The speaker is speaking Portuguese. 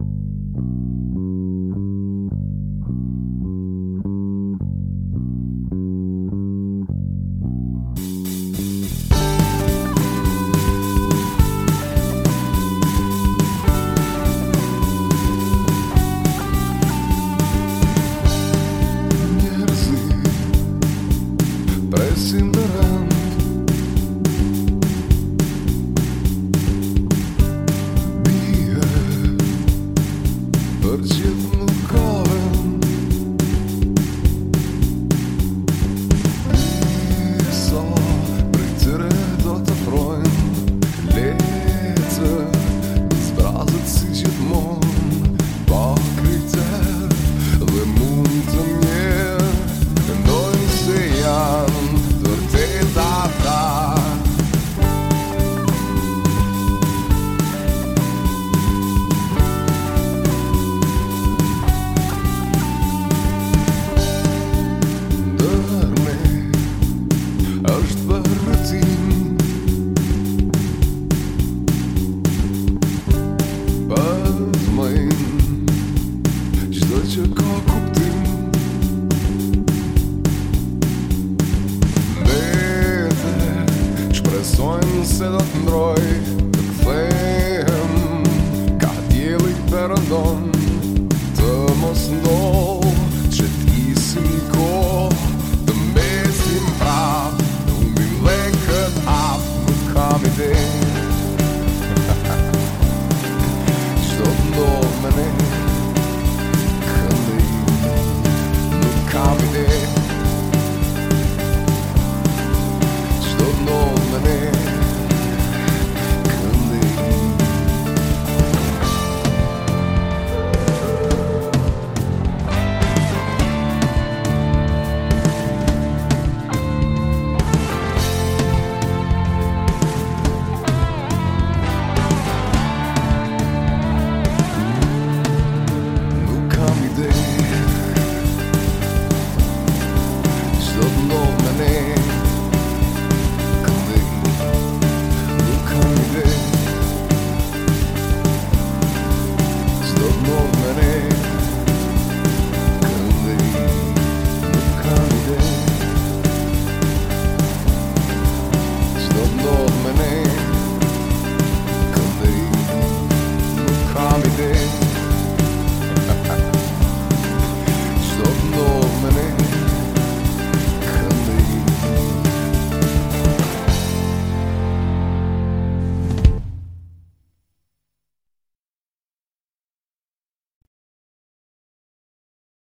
you do të ndroj Të